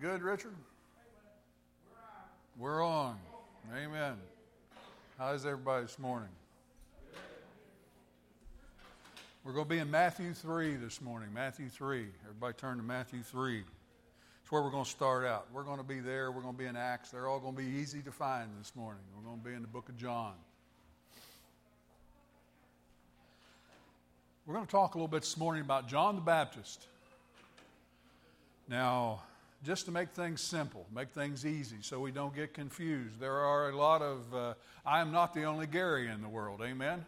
good, Richard? We're on. Amen. How's everybody this morning? We're going to be in Matthew 3 this morning. Matthew 3. Everybody turn to Matthew 3. It's where we're going to start out. We're going to be there. We're going to be in Acts. They're all going to be easy to find this morning. We're going to be in the book of John. We're going to talk a little bit this morning about John the Baptist. Now, just to make things simple, make things easy so we don't get confused, there are a lot of, uh, I am not the only Gary in the world, amen?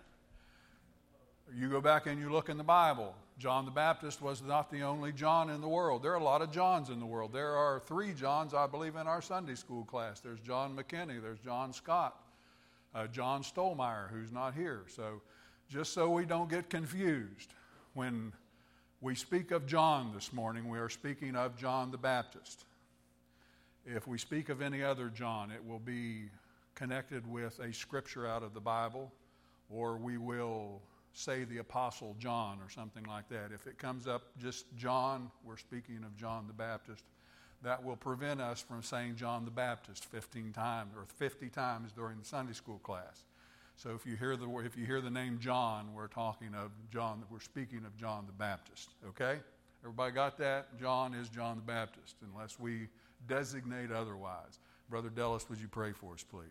You go back and you look in the Bible. John the Baptist was not the only John in the world. There are a lot of Johns in the world. There are three Johns, I believe, in our Sunday school class. There's John McKinney, there's John Scott, uh, John Stolmeyer, who's not here. So just so we don't get confused, when we speak of John this morning, we are speaking of John the Baptist. If we speak of any other John, it will be connected with a scripture out of the Bible, or we will say the Apostle John or something like that. If it comes up just John, we're speaking of John the Baptist. That will prevent us from saying John the Baptist 15 times or 50 times during the Sunday school class. So if you hear the if you hear the name John, we're talking of John. We're speaking of John the Baptist. Okay, everybody got that? John is John the Baptist, unless we designate otherwise. Brother Dellis, would you pray for us, please?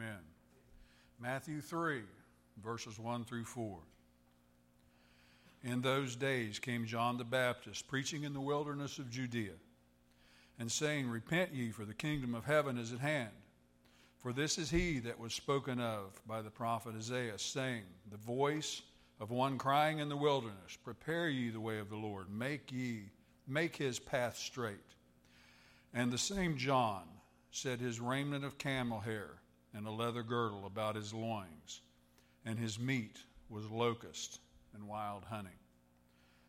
Amen. Matthew 3, verses 1 through 4. In those days came John the Baptist, preaching in the wilderness of Judea, and saying, Repent ye, for the kingdom of heaven is at hand. For this is he that was spoken of by the prophet Isaiah, saying, The voice of one crying in the wilderness, Prepare ye the way of the Lord, make ye, make his path straight. And the same John said his raiment of camel hair and a leather girdle about his loins, and his meat was locust and wild honey.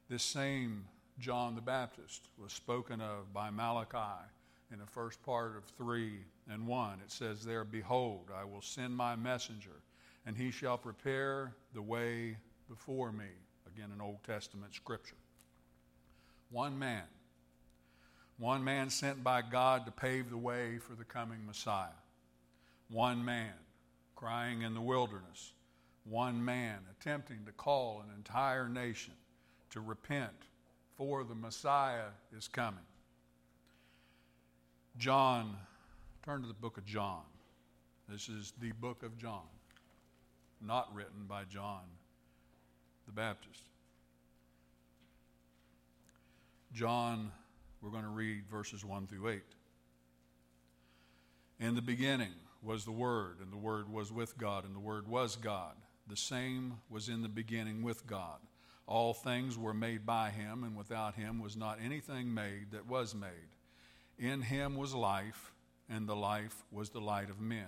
This same John the Baptist was spoken of by Malachi in the first part of 3 and 1. It says there, Behold, I will send my messenger, and he shall prepare the way before me. Again, an Old Testament scripture. One man, one man sent by God to pave the way for the coming Messiah one man crying in the wilderness, one man attempting to call an entire nation to repent, for the Messiah is coming. John, turn to the book of John. This is the book of John, not written by John the Baptist. John, we're going to read verses 1 through 8. In the beginning, was the Word, and the Word was with God, and the Word was God. The same was in the beginning with God. All things were made by him, and without him was not anything made that was made. In him was life, and the life was the light of men.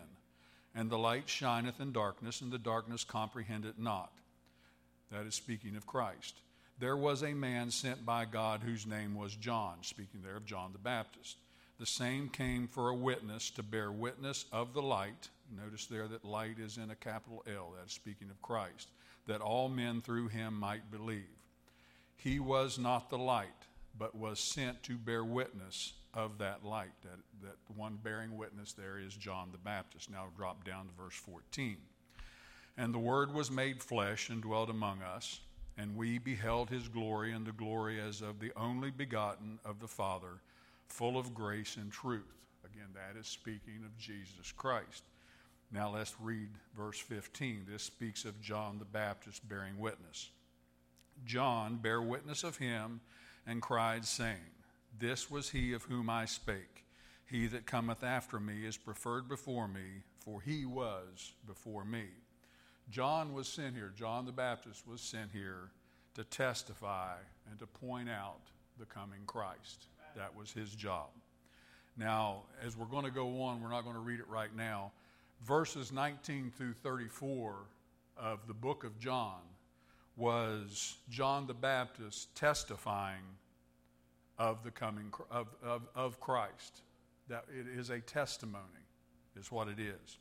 And the light shineth in darkness, and the darkness comprehended not. That is speaking of Christ. There was a man sent by God whose name was John, speaking there of John the Baptist. The same came for a witness to bear witness of the light. Notice there that light is in a capital L, that's speaking of Christ, that all men through him might believe. He was not the light, but was sent to bear witness of that light. That, that one bearing witness there is John the Baptist. Now drop down to verse 14. And the Word was made flesh and dwelt among us, and we beheld his glory, and the glory as of the only begotten of the Father full of grace and truth. Again, that is speaking of Jesus Christ. Now let's read verse 15. This speaks of John the Baptist bearing witness. John bare witness of him and cried, saying, This was he of whom I spake. He that cometh after me is preferred before me, for he was before me. John was sent here, John the Baptist was sent here to testify and to point out the coming Christ. That was his job. Now, as we're going to go on, we're not going to read it right now. Verses 19 through 34 of the book of John was John the Baptist testifying of the coming of, of, of Christ. That it is a testimony, is what it is.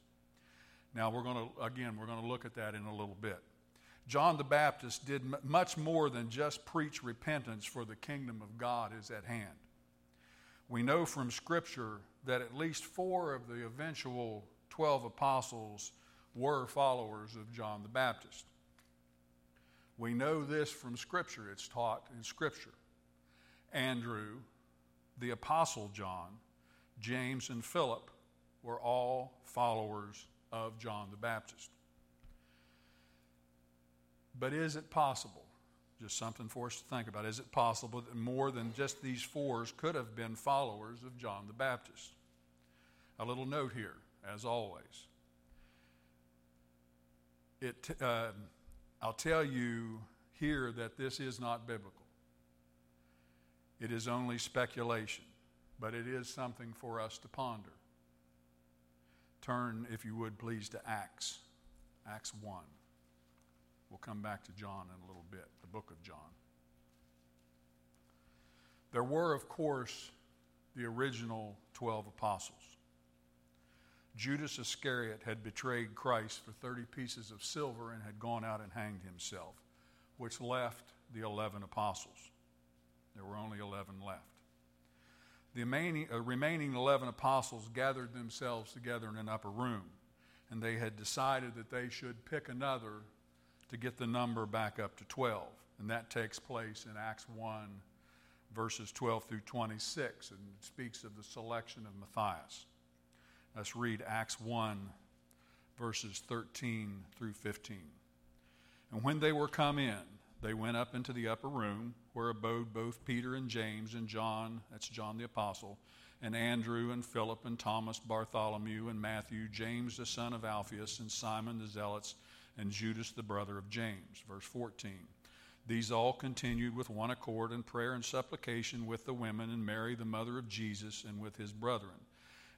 Now we're going to again we're going to look at that in a little bit. John the Baptist did much more than just preach repentance for the kingdom of God is at hand. We know from Scripture that at least four of the eventual 12 apostles were followers of John the Baptist. We know this from Scripture, it's taught in Scripture. Andrew, the Apostle John, James, and Philip were all followers of John the Baptist. But is it possible? Just something for us to think about. Is it possible that more than just these fours could have been followers of John the Baptist? A little note here, as always. It, uh, I'll tell you here that this is not biblical. It is only speculation, but it is something for us to ponder. Turn, if you would, please, to Acts, Acts 1. We'll come back to John in a little bit, the book of John. There were, of course, the original 12 apostles. Judas Iscariot had betrayed Christ for 30 pieces of silver and had gone out and hanged himself, which left the 11 apostles. There were only 11 left. The remaining, uh, 11 apostles gathered themselves together in an upper room, and they had decided that they should pick another to get the number back up to 12. And that takes place in Acts 1, verses 12 through 26, and it speaks of the selection of Matthias. Let's read Acts 1, verses 13 through 15. And when they were come in, they went up into the upper room where abode both Peter and James and John, that's John the Apostle, and Andrew and Philip and Thomas, Bartholomew and Matthew, James the son of Alphaeus, and Simon the Zelotes, and Judas the brother of James. Verse 14. These all continued with one accord in prayer and supplication with the women and Mary, the mother of Jesus, and with his brethren.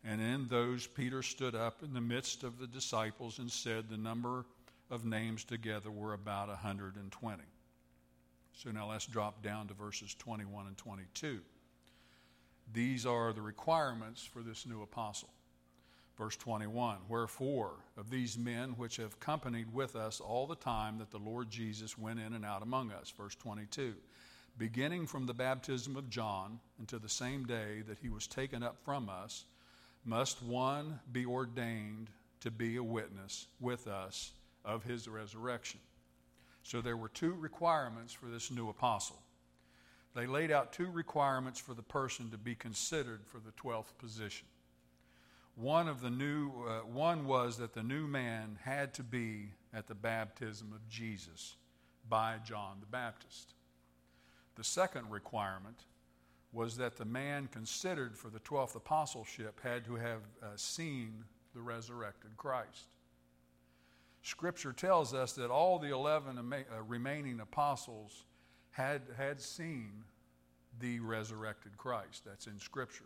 And in those Peter stood up in the midst of the disciples and said, The number of names together were about 120. So now let's drop down to verses 21 and 22. These are the requirements for this new apostle. Verse 21 Wherefore, of these men which have companied with us all the time that the Lord Jesus went in and out among us. Verse 22 Beginning from the baptism of John until the same day that he was taken up from us, must one be ordained to be a witness with us of his resurrection. So there were two requirements for this new apostle. They laid out two requirements for the person to be considered for the 12th position. One of the new uh, one was that the new man had to be at the baptism of Jesus by John the Baptist. The second requirement was that the man considered for the 12th apostleship had to have uh, seen the resurrected Christ. Scripture tells us that all the 11 uh, remaining apostles had, had seen the resurrected Christ. That's in Scripture.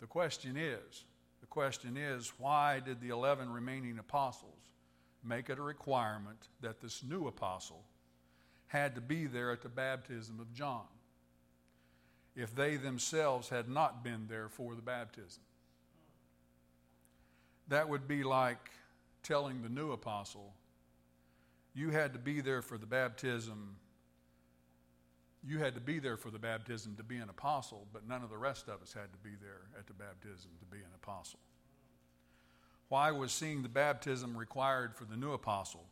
The question is the question is why did the 11 remaining apostles make it a requirement that this new apostle had to be there at the baptism of John? if they themselves had not been there for the baptism. That would be like telling the new apostle, you had to be there for the baptism. You had to be there for the baptism to be an apostle, but none of the rest of us had to be there at the baptism to be an apostle. Why was seeing the baptism required for the new apostle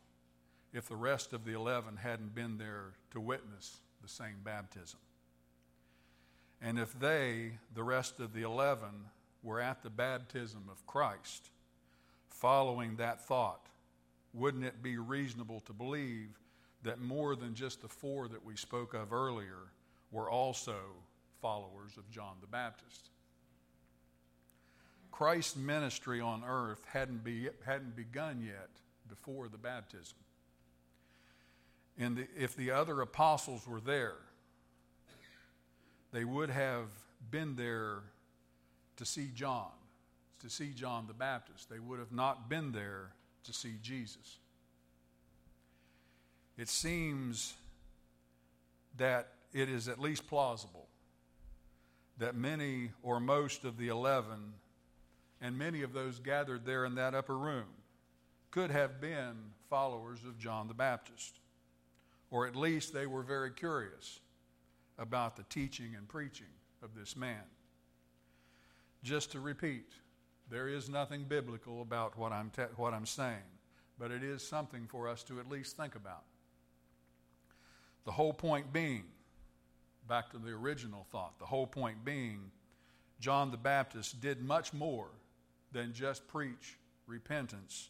if the rest of the 11 hadn't been there to witness the same baptism? And if they, the rest of the 11, were at the baptism of Christ, following that thought, wouldn't it be reasonable to believe that more than just the four that we spoke of earlier were also followers of John the Baptist? Christ's ministry on earth hadn't, be, hadn't begun yet before the baptism. And the, if the other apostles were there, they would have been there to see John, to see John the Baptist. They would have not been there to see Jesus. It seems that it is at least plausible that many or most of the eleven, and many of those gathered there in that upper room, could have been followers of John the Baptist. Or at least they were very curious about the teaching and preaching of this man. Just to repeat, there is nothing biblical about what I'm, te- what I'm saying, but it is something for us to at least think about. The whole point being, back to the original thought, the whole point being, John the Baptist did much more than just preach repentance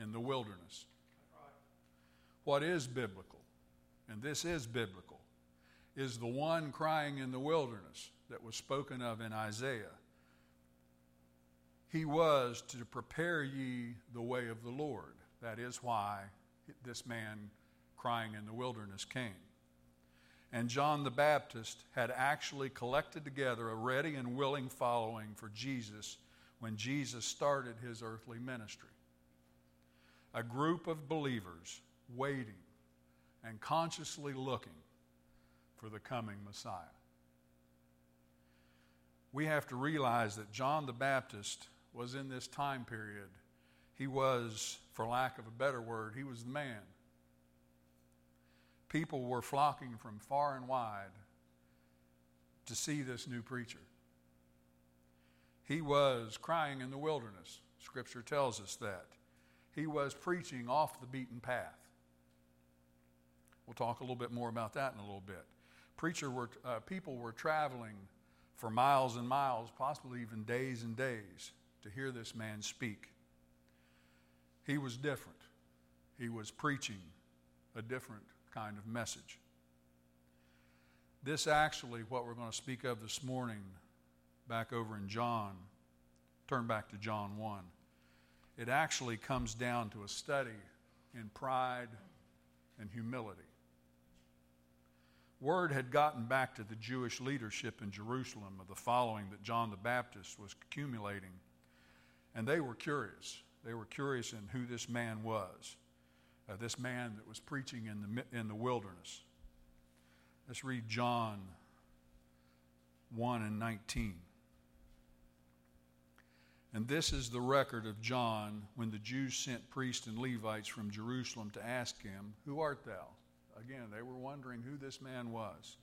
in the wilderness. What is biblical, and this is biblical, is the one crying in the wilderness that was spoken of in Isaiah. He was to prepare ye the way of the Lord. That is why this man crying in the wilderness came. And John the Baptist had actually collected together a ready and willing following for Jesus when Jesus started his earthly ministry. A group of believers waiting and consciously looking for the coming Messiah. We have to realize that John the Baptist was in this time period. He was, for lack of a better word, he was the man. People were flocking from far and wide to see this new preacher. He was crying in the wilderness. Scripture tells us that. He was preaching off the beaten path. We'll talk a little bit more about that in a little bit. Preacher were, uh, people were traveling for miles and miles, possibly even days and days, to hear this man speak. He was different. He was preaching a different kind of message. This actually, what we're going to speak of this morning, back over in John, turn back to John 1. It actually comes down to a study in pride and humility. Word had gotten back to the Jewish leadership in Jerusalem of the following that John the Baptist was accumulating, and they were curious. They were curious in who this man was, uh, this man that was preaching in the, in the wilderness. Let's read John 1 and 19. And this is the record of John when the Jews sent priests and Levites from Jerusalem to ask him, Who art thou? Again, they were wondering who this man was.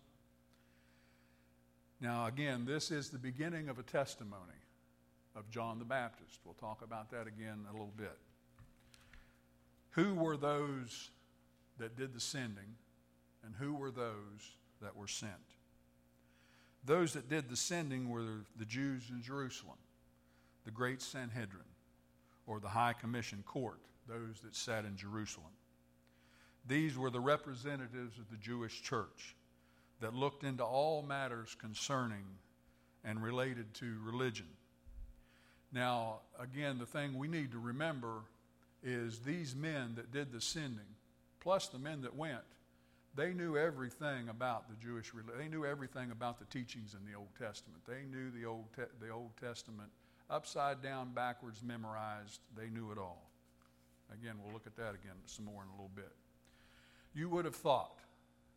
Now, again, this is the beginning of a testimony of John the Baptist. We'll talk about that again a little bit. Who were those that did the sending, and who were those that were sent? Those that did the sending were the Jews in Jerusalem the great Sanhedrin, or the High Commission court, those that sat in Jerusalem. These were the representatives of the Jewish church that looked into all matters concerning and related to religion. Now, again, the thing we need to remember is these men that did the sending, plus the men that went, they knew everything about the Jewish religion. They knew everything about the teachings in the Old Testament. They knew the Old, Te- the Old Testament upside down, backwards, memorized. They knew it all. Again, we'll look at that again some more in a little bit. You would have thought,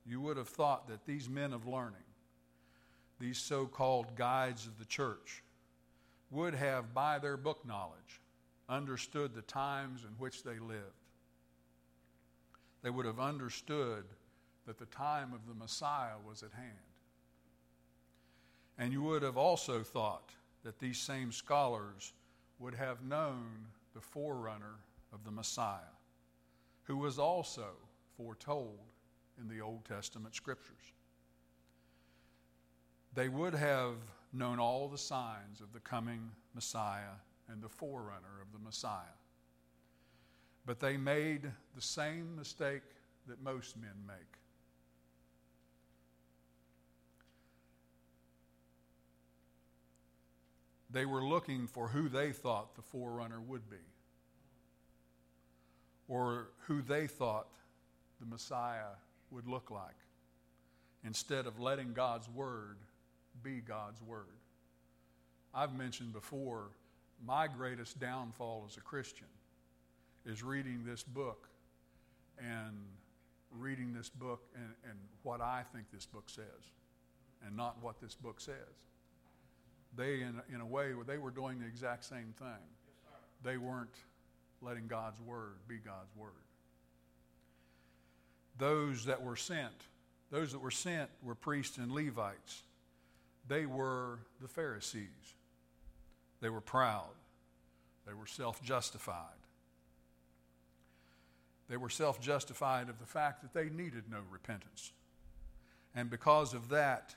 you would have thought that these men of learning, these so called guides of the church, would have, by their book knowledge, understood the times in which they lived. They would have understood that the time of the Messiah was at hand. And you would have also thought that these same scholars would have known the forerunner of the Messiah, who was also foretold in the Old Testament scriptures. They would have known all the signs of the coming Messiah and the forerunner of the Messiah. But they made the same mistake that most men make. They were looking for who they thought the forerunner would be, or who they thought the Messiah would look like, instead of letting God's Word be God's Word. I've mentioned before, my greatest downfall as a Christian is reading this book and reading this book and, and what I think this book says and not what this book says. They, in, in a way, they were doing the exact same thing. They weren't letting God's word be God's word. Those that were sent, those that were sent were priests and Levites. They were the Pharisees. They were proud. They were self justified. They were self justified of the fact that they needed no repentance. And because of that,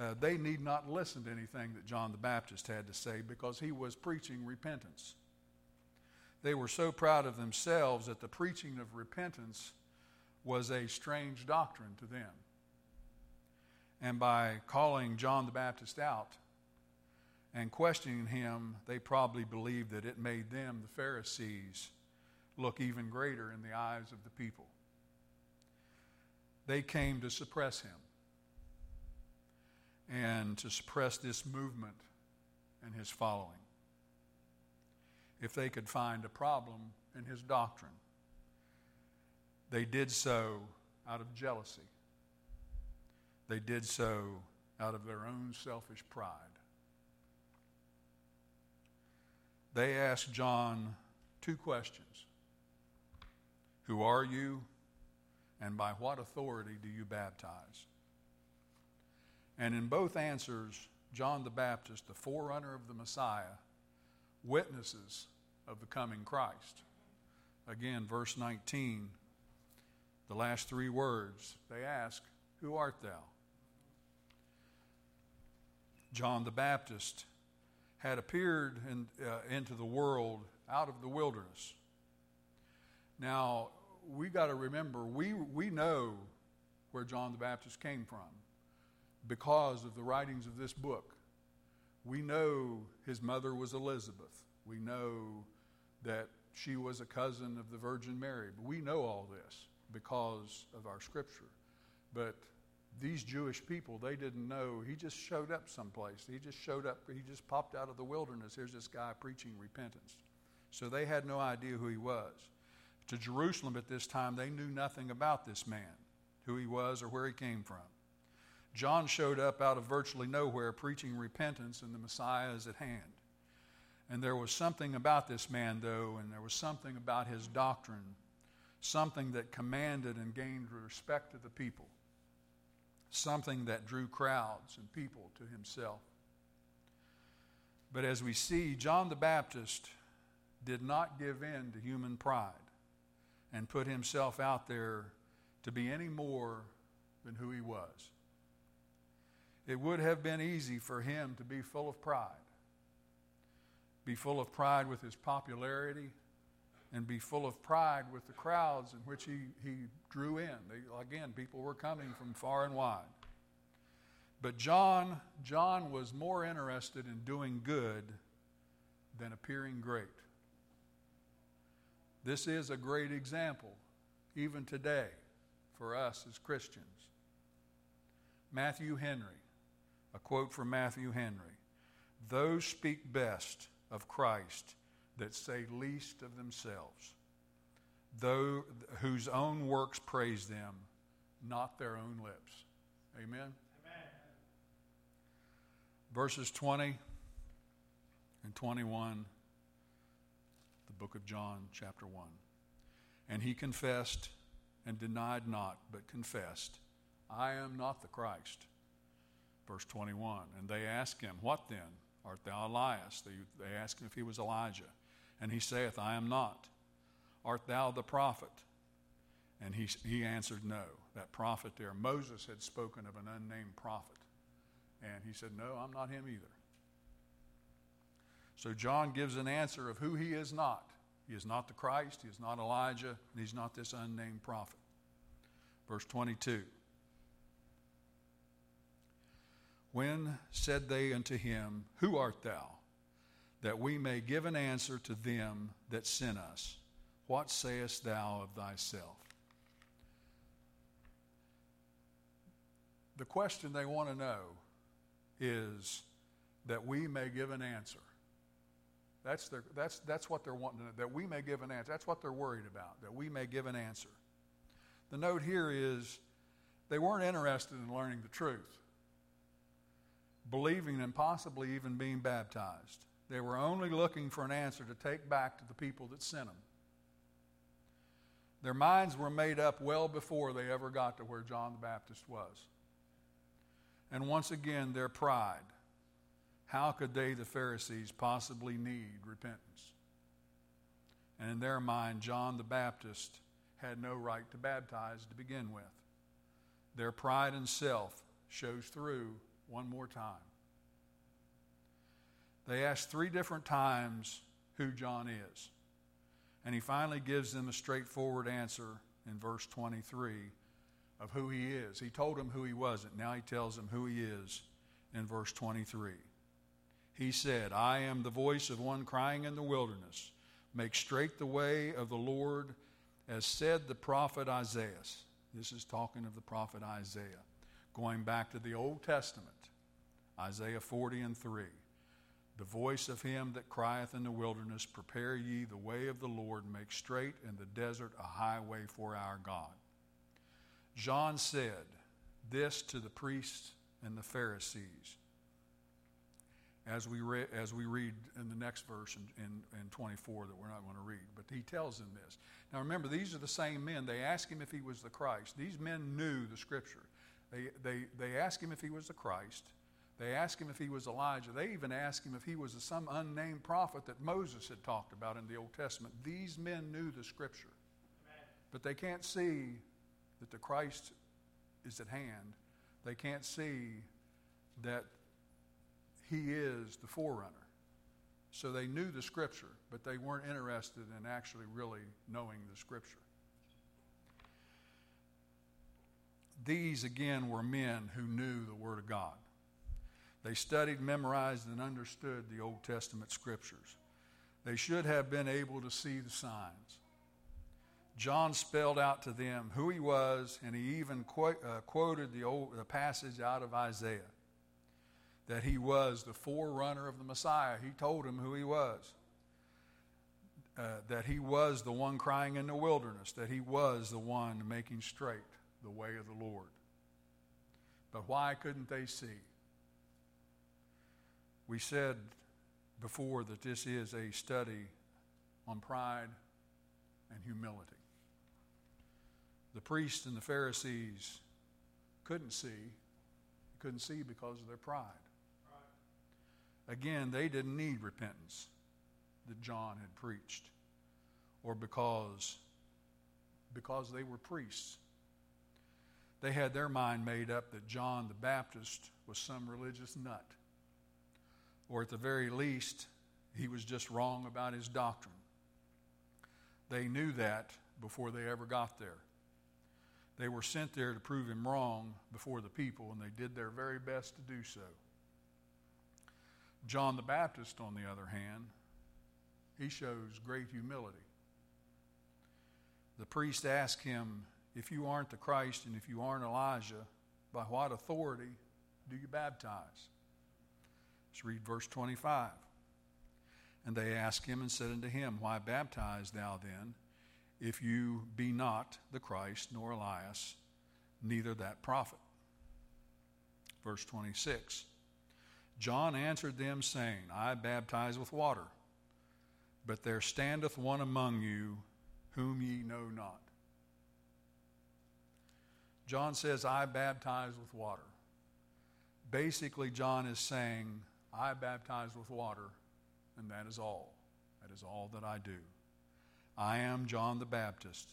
uh, they need not listen to anything that John the Baptist had to say because he was preaching repentance. They were so proud of themselves that the preaching of repentance was a strange doctrine to them. And by calling John the Baptist out and questioning him, they probably believed that it made them, the Pharisees, look even greater in the eyes of the people. They came to suppress him and to suppress this movement and his following. If they could find a problem in his doctrine, they did so out of jealousy. They did so out of their own selfish pride. They asked John two questions Who are you, and by what authority do you baptize? And in both answers, John the Baptist, the forerunner of the Messiah, witnesses of the coming Christ. Again, verse 19, the last three words, they ask, Who art thou? John the Baptist had appeared in, uh, into the world out of the wilderness. Now, we got to remember, we, we know where John the Baptist came from because of the writings of this book. We know his mother was Elizabeth. We know that she was a cousin of the Virgin Mary. But we know all this because of our scripture. But these Jewish people, they didn't know. He just showed up someplace. He just showed up. He just popped out of the wilderness. Here's this guy preaching repentance. So they had no idea who he was. To Jerusalem at this time, they knew nothing about this man, who he was or where he came from. John showed up out of virtually nowhere preaching repentance, and the Messiah is at hand. And there was something about this man, though, and there was something about his doctrine, something that commanded and gained respect of the people, something that drew crowds and people to himself. But as we see, John the Baptist did not give in to human pride and put himself out there to be any more than who he was. It would have been easy for him to be full of pride, be full of pride with his popularity, and be full of pride with the crowds in which he, he drew in. They, again, people were coming from far and wide. But John, John was more interested in doing good than appearing great. This is a great example, even today, for us as Christians. Matthew Henry a quote from Matthew Henry Those speak best of Christ that say least of themselves, though, whose own works praise them, not their own lips. Amen? Amen. Verses 20 and 21, the book of John, chapter 1. And he confessed and denied not, but confessed, I am not the Christ. Verse 21. And they asked him, What then? Art thou Elias? They, they ask him if he was Elijah. And he saith, I am not. Art thou the prophet? And he, he answered, No. That prophet there, Moses had spoken of an unnamed prophet. And he said, No, I'm not him either. So John gives an answer of who he is not. He is not the Christ, he is not Elijah, and he's not this unnamed prophet. Verse 22 When said they unto him, Who art thou? That we may give an answer to them that sent us. What sayest thou of thyself? The question they want to know is that we may give an answer. That's, their, that's, that's what they're wanting to know, that we may give an answer. That's what they're worried about, that we may give an answer. The note here is they weren't interested in learning the truth, believing and possibly even being baptized. They were only looking for an answer to take back to the people that sent them. Their minds were made up well before they ever got to where John the Baptist was. And once again, their pride. How could they, the Pharisees, possibly need repentance? And in their mind, John the Baptist had no right to baptize to begin with. Their pride and self shows through one more time. They ask three different times who John is. And he finally gives them a straightforward answer in verse 23 of who he is. He told them who he wasn't. Now he tells them who he is in verse 23. He said, I am the voice of one crying in the wilderness, make straight the way of the Lord, as said the prophet Isaiah. This is talking of the prophet Isaiah, going back to the Old Testament, Isaiah 40 and 3. The voice of him that crieth in the wilderness, Prepare ye the way of the Lord, make straight in the desert a highway for our God. John said this to the priests and the Pharisees. As we, re- as we read in the next verse in, in, in 24 that we're not going to read, but he tells them this. Now remember, these are the same men. They asked him if he was the Christ. These men knew the scripture. They, they, they asked him if he was the Christ. They asked him if he was Elijah. They even asked him if he was some unnamed prophet that Moses had talked about in the Old Testament. These men knew the scripture. But they can't see that the Christ is at hand. They can't see that he is the forerunner. So they knew the scripture, but they weren't interested in actually really knowing the scripture. These, again, were men who knew the Word of God. They studied, memorized, and understood the Old Testament scriptures. They should have been able to see the signs. John spelled out to them who he was, and he even uh, quoted the, old, the passage out of Isaiah that he was the forerunner of the Messiah. He told him who he was. Uh, that he was the one crying in the wilderness, that he was the one making straight the way of the Lord. But why couldn't they see? We said before that this is a study on pride and humility. The priests and the Pharisees couldn't see, couldn't see because of their pride. Again, they didn't need repentance that John had preached, or because, because they were priests. They had their mind made up that John the Baptist was some religious nut or at the very least, he was just wrong about his doctrine. They knew that before they ever got there. They were sent there to prove him wrong before the people, and they did their very best to do so. John the Baptist, on the other hand, he shows great humility. The priest asked him, If you aren't the Christ and if you aren't Elijah, by what authority do you baptize? Let's read verse 25. And they asked him and said unto him, Why baptize thou then, if you be not the Christ, nor Elias, neither that prophet? Verse 26. John answered them, saying, I baptize with water, but there standeth one among you whom ye know not. John says, I baptize with water. Basically, John is saying, I baptize with water, and that is all. That is all that I do. I am John the Baptist,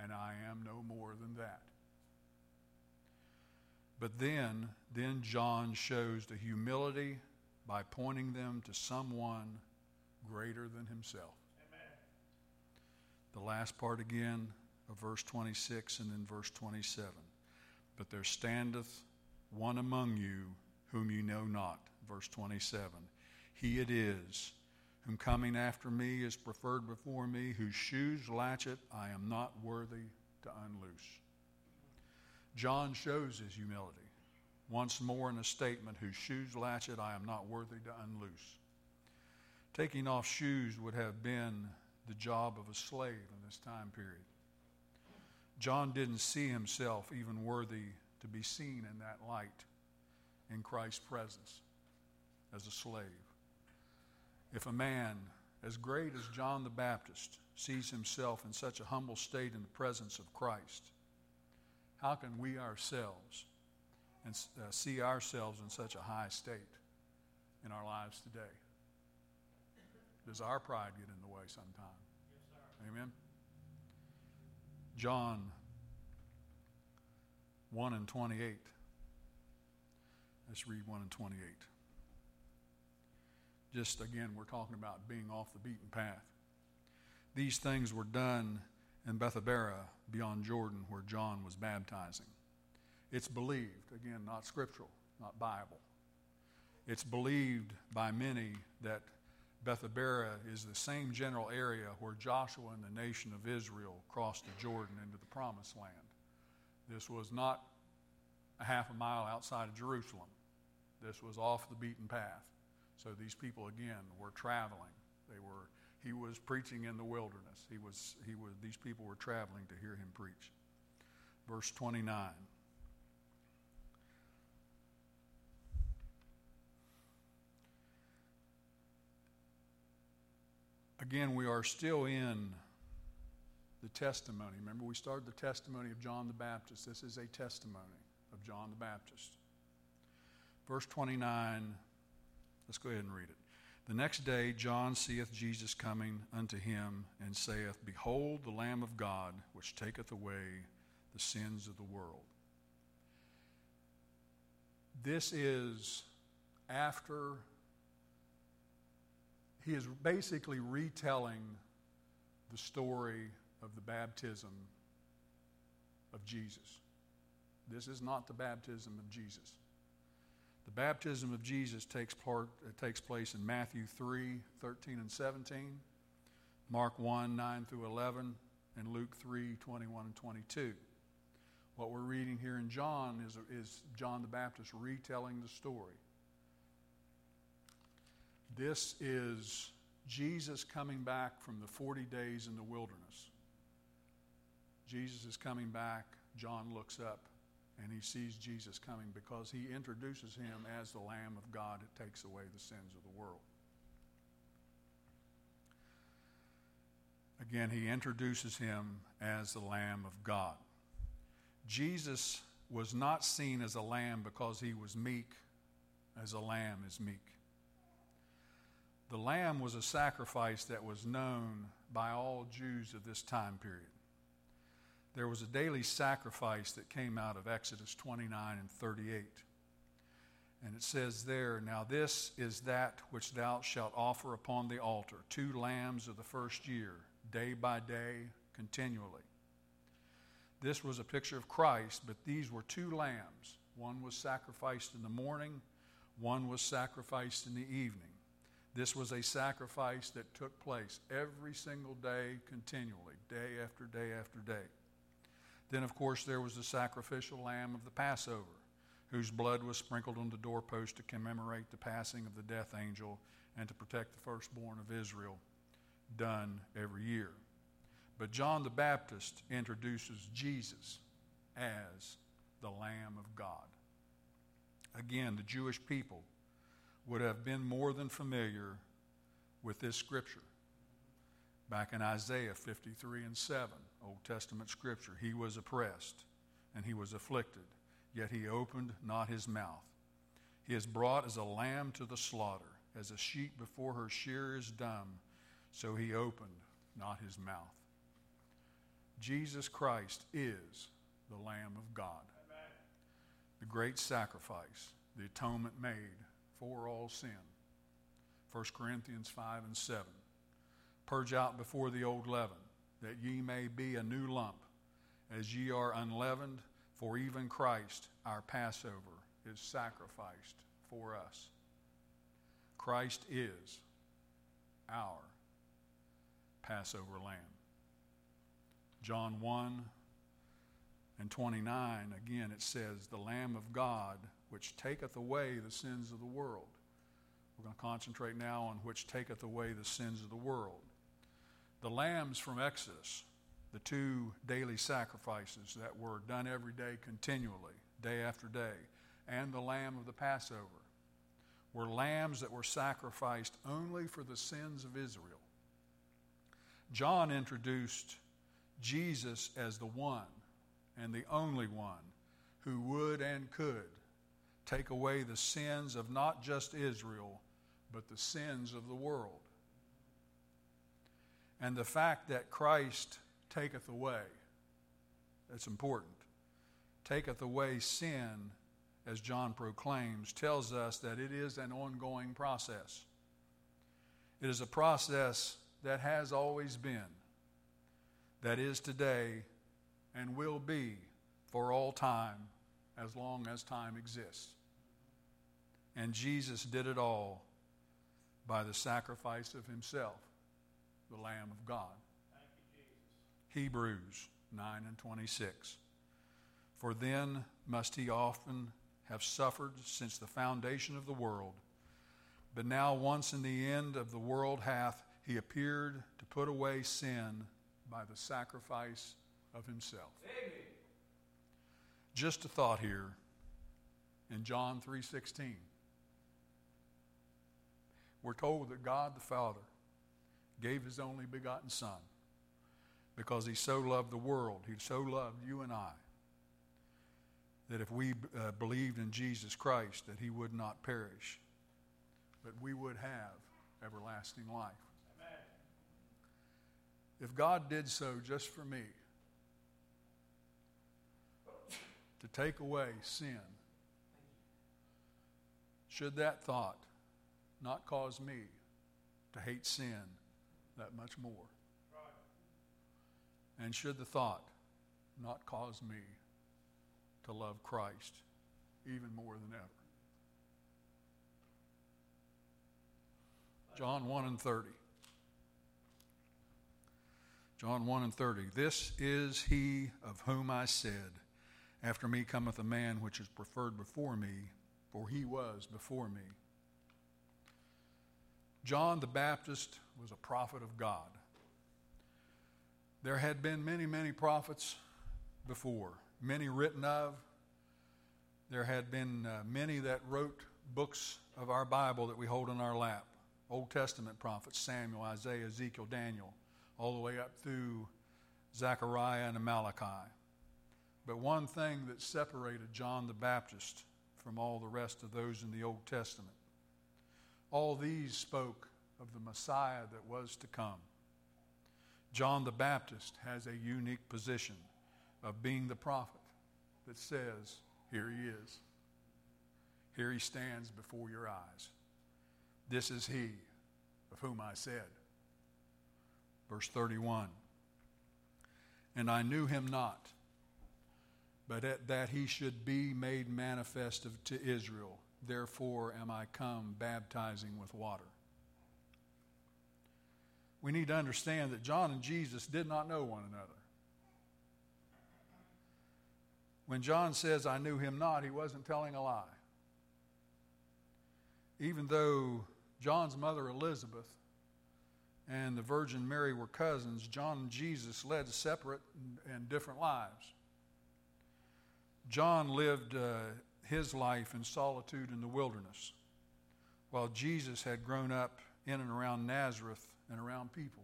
and I am no more than that. But then, then John shows the humility by pointing them to someone greater than himself. Amen. The last part again of verse 26 and then verse 27. But there standeth one among you whom you know not. Verse 27. He it is whom coming after me is preferred before me, whose shoes latchet I am not worthy to unloose. John shows his humility once more in a statement, whose shoes latchet I am not worthy to unloose. Taking off shoes would have been the job of a slave in this time period. John didn't see himself even worthy to be seen in that light in Christ's presence as a slave. If a man as great as John the Baptist sees himself in such a humble state in the presence of Christ, how can we ourselves and uh, see ourselves in such a high state in our lives today? Does our pride get in the way sometime? Yes, Amen. John 1 and 28. Let's read 1 and 28. Just again, we're talking about being off the beaten path. These things were done in Bethabara beyond Jordan where John was baptizing. It's believed, again, not scriptural, not Bible. It's believed by many that Bethabara is the same general area where Joshua and the nation of Israel crossed the Jordan into the promised land. This was not a half a mile outside of Jerusalem. This was off the beaten path. So these people again were traveling. They were he was preaching in the wilderness. He was he was these people were traveling to hear him preach. Verse 29. Again, we are still in the testimony. Remember, we started the testimony of John the Baptist. This is a testimony of John the Baptist. Verse 29, let's go ahead and read it. The next day, John seeth Jesus coming unto him, and saith, Behold, the Lamb of God, which taketh away the sins of the world. This is after he is basically retelling the story of the baptism of Jesus. This is not the baptism of Jesus. The baptism of Jesus takes, part, takes place in Matthew 3 13 and 17, Mark 1 9 through 11, and Luke 3 21 and 22. What we're reading here in John is, is John the Baptist retelling the story. This is Jesus coming back from the 40 days in the wilderness. Jesus is coming back. John looks up and he sees Jesus coming because he introduces him as the Lamb of God that takes away the sins of the world. Again, he introduces him as the Lamb of God. Jesus was not seen as a lamb because he was meek, as a lamb is meek. The lamb was a sacrifice that was known by all Jews of this time period. There was a daily sacrifice that came out of Exodus 29 and 38. And it says there, Now this is that which thou shalt offer upon the altar two lambs of the first year, day by day, continually. This was a picture of Christ, but these were two lambs. One was sacrificed in the morning, one was sacrificed in the evening. This was a sacrifice that took place every single day, continually, day after day after day. Then, of course, there was the sacrificial lamb of the Passover, whose blood was sprinkled on the doorpost to commemorate the passing of the death angel and to protect the firstborn of Israel, done every year. But John the Baptist introduces Jesus as the Lamb of God. Again, the Jewish people would have been more than familiar with this scripture. Back in Isaiah 53 and 7, Old Testament scripture, he was oppressed and he was afflicted, yet he opened not his mouth. He is brought as a lamb to the slaughter, as a sheep before her shearer is dumb, so he opened not his mouth. Jesus Christ is the Lamb of God. the great sacrifice, the atonement made for all sin. 1 Corinthians 5 and 7. Purge out before the old leaven, that ye may be a new lump, as ye are unleavened, for even Christ, our Passover, is sacrificed for us. Christ is our Passover lamb. John 1 and 29, again, it says, The Lamb of God, which taketh away the sins of the world. We're going to concentrate now on which taketh away the sins of the world. The lambs from Exodus, the two daily sacrifices that were done every day continually, day after day, and the lamb of the Passover were lambs that were sacrificed only for the sins of Israel. John introduced Jesus as the one and the only one who would and could take away the sins of not just Israel, but the sins of the world. And the fact that Christ taketh away, that's important, taketh away sin, as John proclaims, tells us that it is an ongoing process. It is a process that has always been, that is today, and will be for all time as long as time exists. And Jesus did it all by the sacrifice of himself, the Lamb of God. You, Hebrews 9 and 26. For then must he often have suffered since the foundation of the world. But now, once in the end of the world hath he appeared to put away sin by the sacrifice of himself. Amen. Just a thought here in John 3:16. We're told that God the Father gave his only begotten son because he so loved the world, he so loved you and I that if we uh, believed in Jesus Christ that he would not perish but we would have everlasting life. Amen. If God did so just for me, to take away sin, should that thought not cause me to hate sin that much more? And should the thought not cause me to love Christ even more than ever? John 1 and 30. John 1 and 30. This is he of whom I said, after me cometh a man which is preferred before me, for he was before me. John the Baptist was a prophet of God. There had been many, many prophets before, many written of. There had been uh, many that wrote books of our Bible that we hold in our lap Old Testament prophets Samuel, Isaiah, Ezekiel, Daniel, all the way up through Zechariah and Malachi. But one thing that separated John the Baptist from all the rest of those in the Old Testament, all these spoke of the Messiah that was to come. John the Baptist has a unique position of being the prophet that says, Here he is. Here he stands before your eyes. This is he of whom I said. Verse 31 And I knew him not but that he should be made manifest to Israel. Therefore am I come baptizing with water. We need to understand that John and Jesus did not know one another. When John says, I knew him not, he wasn't telling a lie. Even though John's mother Elizabeth and the Virgin Mary were cousins, John and Jesus led separate and different lives. John lived uh, his life in solitude in the wilderness, while Jesus had grown up in and around Nazareth and around people.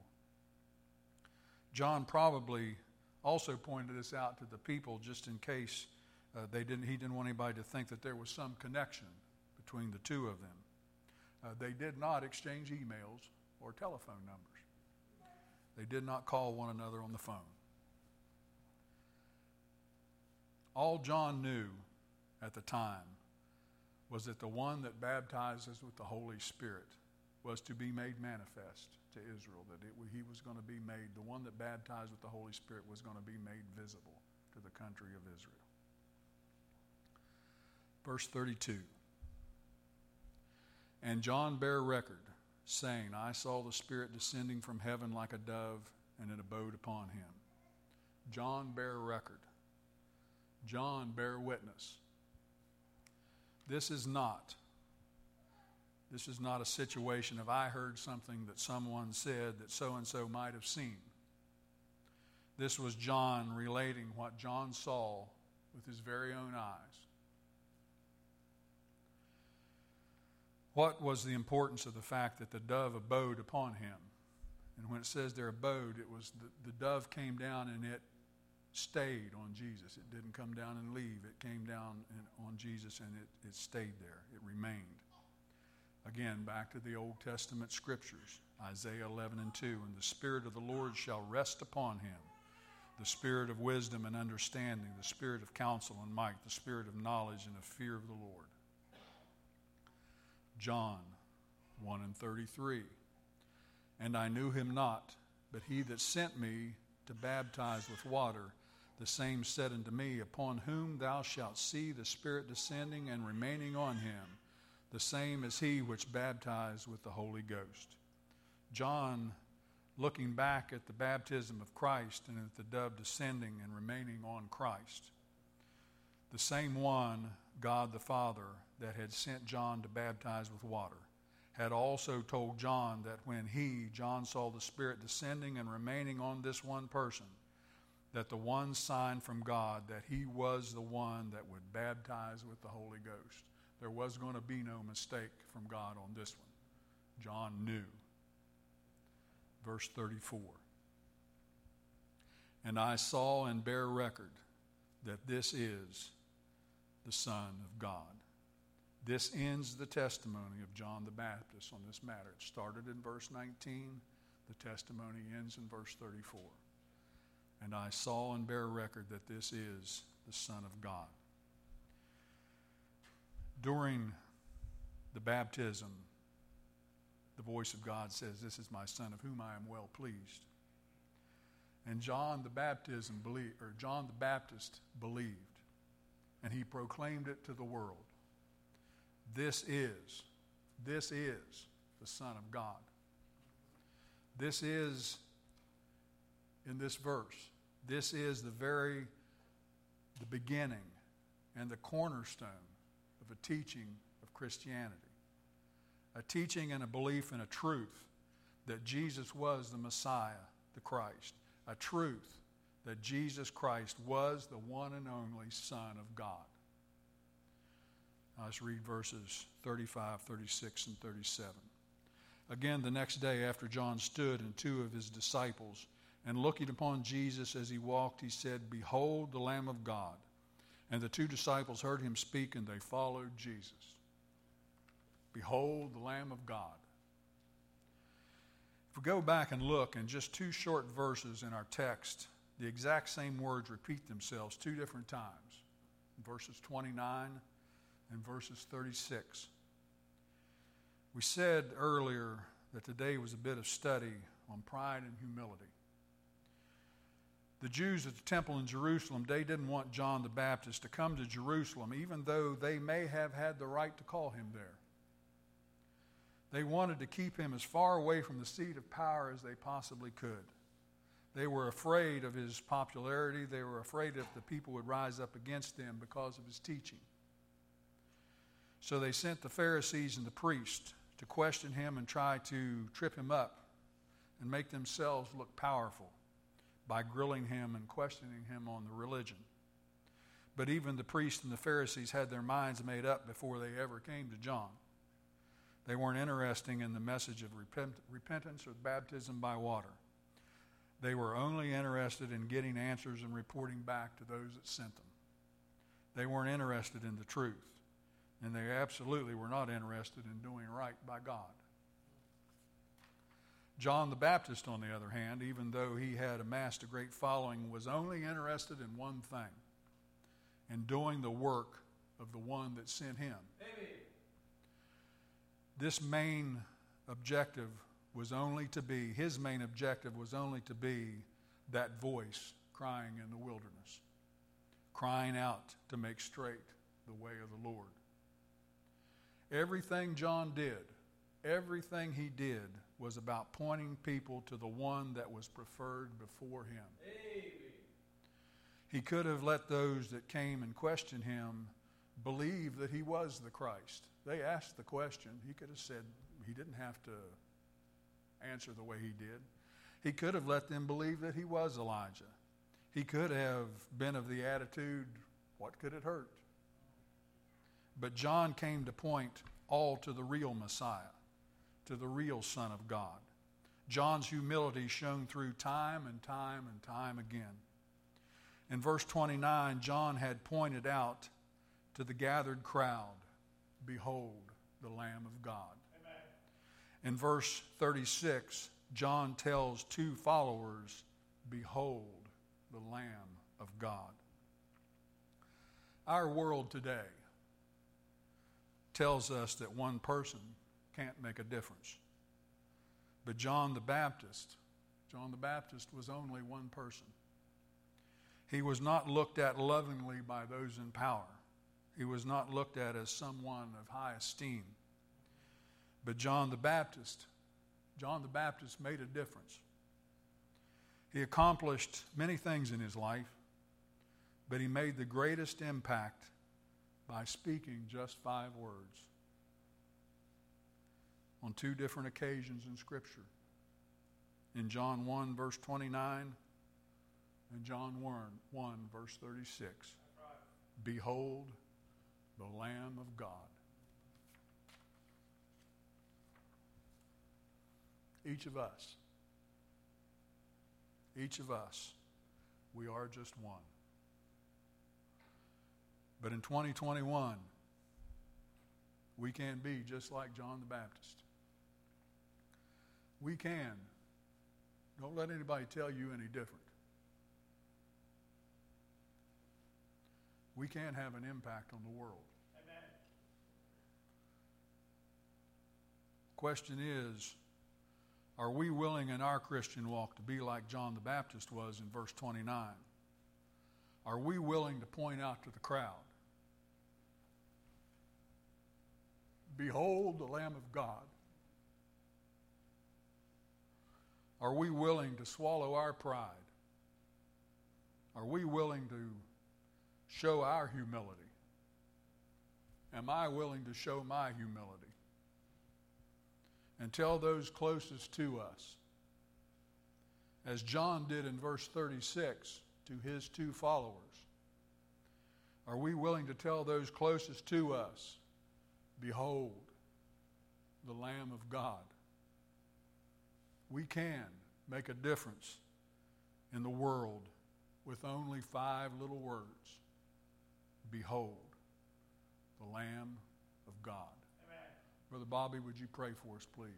John probably also pointed this out to the people just in case uh, they didn't, he didn't want anybody to think that there was some connection between the two of them. Uh, they did not exchange emails or telephone numbers. They did not call one another on the phone. All John knew at the time was that the one that baptizes with the Holy Spirit was to be made manifest to Israel, that it, he was going to be made, the one that baptized with the Holy Spirit was going to be made visible to the country of Israel. Verse 32 And John bare record, saying, I saw the Spirit descending from heaven like a dove, and it abode upon him. John bare record. John bear witness. This is not this is not a situation of I heard something that someone said that so and so might have seen. This was John relating what John saw with his very own eyes. What was the importance of the fact that the dove abode upon him? And when it says their abode, it was the, the dove came down and it stayed on Jesus. It didn't come down and leave. It came down on Jesus and it, it stayed there. It remained. Again, back to the Old Testament scriptures Isaiah 11 and 2. And the Spirit of the Lord shall rest upon him the Spirit of wisdom and understanding, the Spirit of counsel and might, the Spirit of knowledge and of fear of the Lord. John 1 and 33. And I knew him not, but he that sent me to baptize with water, the same said unto me, Upon whom thou shalt see the Spirit descending and remaining on him the same as he which baptized with the Holy Ghost. John, looking back at the baptism of Christ and at the dove descending and remaining on Christ, the same one, God the Father, that had sent John to baptize with water, had also told John that when he, John, saw the Spirit descending and remaining on this one person, that the one sign from God that he was the one that would baptize with the Holy Ghost. There was going to be no mistake from God on this one. John knew. Verse 34 And I saw and bear record that this is the Son of God. This ends the testimony of John the Baptist on this matter. It started in verse 19, the testimony ends in verse 34. And I saw and bear record that this is the Son of God during the baptism, the voice of God says, This is my son of whom I am well pleased. And John the baptism or John the Baptist believed, and he proclaimed it to the world. This is, this is the Son of God. This is, in this verse, this is the very, the beginning and the cornerstone of a teaching of Christianity. A teaching and a belief and a truth that Jesus was the Messiah, the Christ. A truth that Jesus Christ was the one and only Son of God. Now let's read verses 35, 36, and 37. Again, the next day after John stood and two of his disciples, and looking upon Jesus as he walked, he said, Behold the Lamb of God. And the two disciples heard him speak, and they followed Jesus. Behold, the Lamb of God. If we go back and look in just two short verses in our text, the exact same words repeat themselves two different times verses 29 and verses 36. We said earlier that today was a bit of study on pride and humility the Jews at the temple in Jerusalem, they didn't want John the Baptist to come to Jerusalem, even though they may have had the right to call him there. They wanted to keep him as far away from the seat of power as they possibly could. They were afraid of his popularity. They were afraid that the people would rise up against them because of his teaching. So they sent the Pharisees and the priests to question him and try to trip him up and make themselves look powerful by grilling him and questioning him on the religion. But even the priests and the Pharisees had their minds made up before they ever came to John. They weren't interested in the message of repent, repentance or baptism by water. They were only interested in getting answers and reporting back to those that sent them. They weren't interested in the truth. And they absolutely were not interested in doing right by God. John the Baptist, on the other hand, even though he had amassed a great following, was only interested in one thing in doing the work of the one that sent him. Amen. This main objective was only to be, his main objective was only to be that voice crying in the wilderness, crying out to make straight the way of the Lord. Everything John did, everything he did was about pointing people to the one that was preferred before him. Amen. He could have let those that came and questioned him believe that he was the Christ. They asked the question. He could have said, he didn't have to answer the way he did. He could have let them believe that he was Elijah. He could have been of the attitude, what could it hurt? But John came to point all to the real Messiah, to the real Son of God. John's humility shone through time and time and time again. In verse 29, John had pointed out to the gathered crowd, Behold the Lamb of God. Amen. In verse 36, John tells two followers, Behold the Lamb of God. Our world today tells us that one person can't make a difference. But John the Baptist, John the Baptist was only one person. He was not looked at lovingly by those in power. He was not looked at as someone of high esteem. But John the Baptist, John the Baptist made a difference. He accomplished many things in his life, but he made the greatest impact by speaking just five words on two different occasions in Scripture. In John 1, verse 29, and John 1, 1 verse 36. Right. Behold the Lamb of God. Each of us, each of us, we are just one. But in 2021, we can be just like John the Baptist. We can. Don't let anybody tell you any different. We can have an impact on the world. Amen. Question is Are we willing in our Christian walk to be like John the Baptist was in verse 29? Are we willing to point out to the crowd, Behold the Lamb of God? Are we willing to swallow our pride? Are we willing to show our humility? Am I willing to show my humility? And tell those closest to us, as John did in verse 36 to his two followers. Are we willing to tell those closest to us, Behold, the Lamb of God? We can make a difference in the world with only five little words. Behold, the Lamb of God. Amen. Brother Bobby, would you pray for us, please?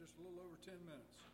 Just a little over 10 minutes.